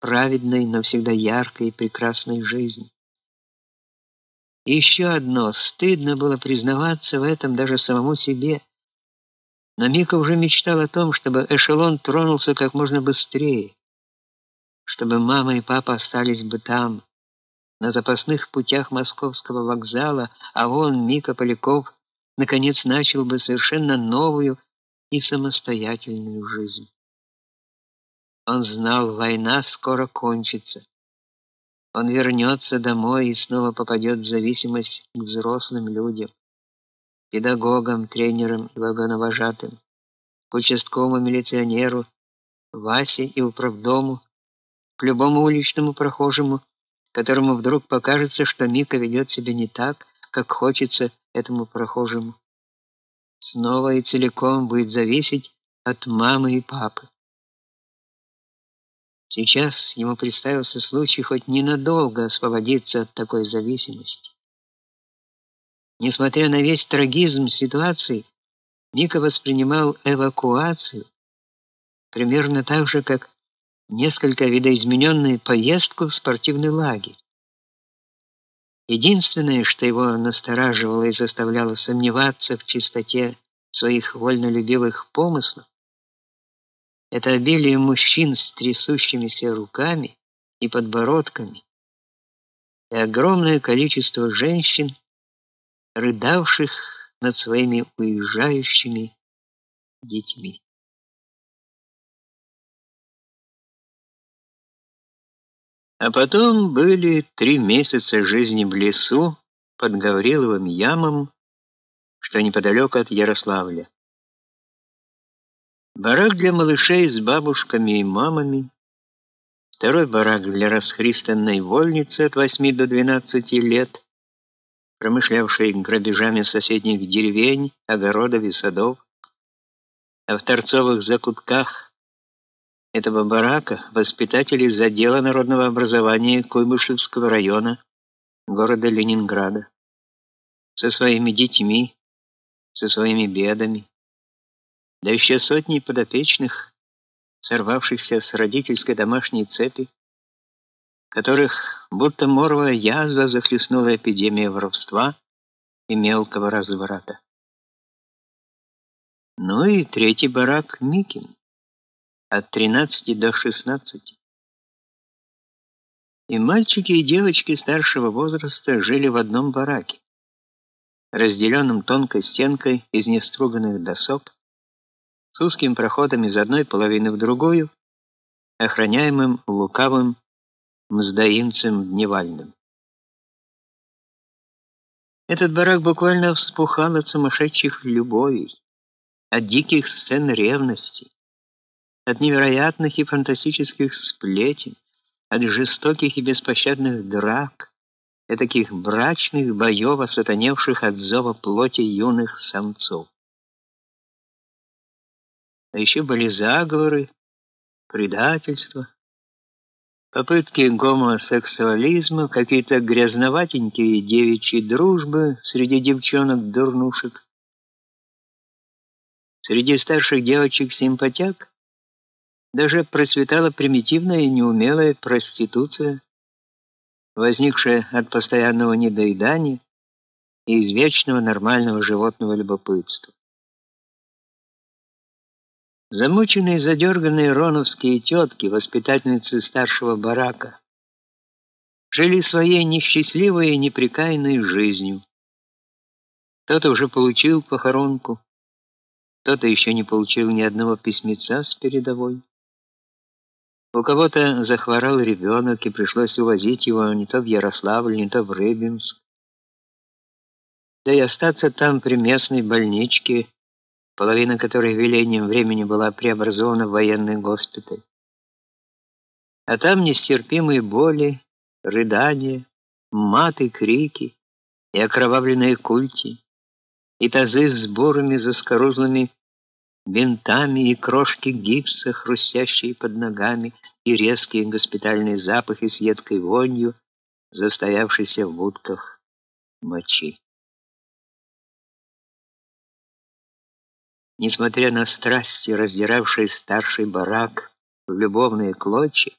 праведной, но всегда яркой и прекрасной жизни. И еще одно, стыдно было признаваться в этом даже самому себе. Но Мика уже мечтал о том, чтобы эшелон тронулся как можно быстрее, чтобы мама и папа остались бы там, на запасных путях московского вокзала, а он, Мика Поляков, наконец начал бы совершенно новую и самостоятельную жизнь. Он знал, война скоро кончится. Он вернется домой и снова попадет в зависимость к взрослым людям, педагогам, тренерам и вагоновожатым, к участковому милиционеру, Васе и управдому, к любому уличному прохожему, которому вдруг покажется, что Мика ведет себя не так, как хочется этому прохожему. Снова и целиком будет зависеть от мамы и папы. Сейчас ему представился случай хоть ненадолго освободиться от такой зависимости. Несмотря на весь трагизм ситуации, Мика воспринимал эвакуацию примерно так же, как несколько видоизмененную поездку в спортивный лагерь. Единственное, что его настораживало и заставляло сомневаться в чистоте своих вольнолюбивых помыслов, это обилие мужчин с трясущимися руками и подбородками, и огромное количество женщин, рыдавших над своими уезжающими детьми. А потом были три месяца жизни в лесу под Гавриловым ямом, что неподалеку от Ярославля. Барак для малышей с бабушками и мамами, второй барак для расхристанной вольницы от 8 до 12 лет, промышлявшей грабежами соседних деревень, огородов и садов, а в торцовых закутках этого барака воспитатели из отдела народного образования Куйбышевского района города Ленинграда со своими детьми, со своими бедами, да еще сотни подопечных, сорвавшихся с родительской домашней цепи, которых будто моровая язва захлестнула эпидемия воровства и мелкого разврата. Ну и третий барак Микин от 13 до 16. И мальчики и девочки старшего возраста жили в одном бараке, разделенном тонкой стенкой из неструганных досок, с узким проходом из одной половины в другую, охраняемым лукавым мздоимцем Дневальным. Этот барак буквально вспухал от сумасшедших любовей, от диких сцен ревности, от невероятных и фантастических сплетен, от жестоких и беспощадных драк, и таких брачных боев, осатаневших от зова плоти юных самцов. А еще были заговоры, предательство, попытки гомосексуализма, какие-то грязноватенькие девичьи дружбы среди девчонок-дурнушек. Среди старших девочек-симпатяк даже процветала примитивная и неумелая проституция, возникшая от постоянного недоедания и извечного нормального животного любопытства. Замученные, задерганные роновские тетки, воспитательницы старшего барака, жили своей несчастливой и неприкаянной жизнью. Кто-то уже получил похоронку, кто-то еще не получил ни одного письмеца с передовой. У кого-то захворал ребенок, и пришлось увозить его не то в Ярославль, не то в Рыбинск. Да и остаться там при местной больничке половина которой велением времени была преобразована в военный госпиталь. А там нестерпимые боли, рыдания, маты, крики и окровавленные культи, и тазы с бурыми заскорузлыми бинтами и крошки гипса, хрустящие под ногами, и резкие госпитальные запахи с едкой вонью, застоявшейся в будках мочи. Несмотря на страсти, раздиравшие старший барак в любовные клочья,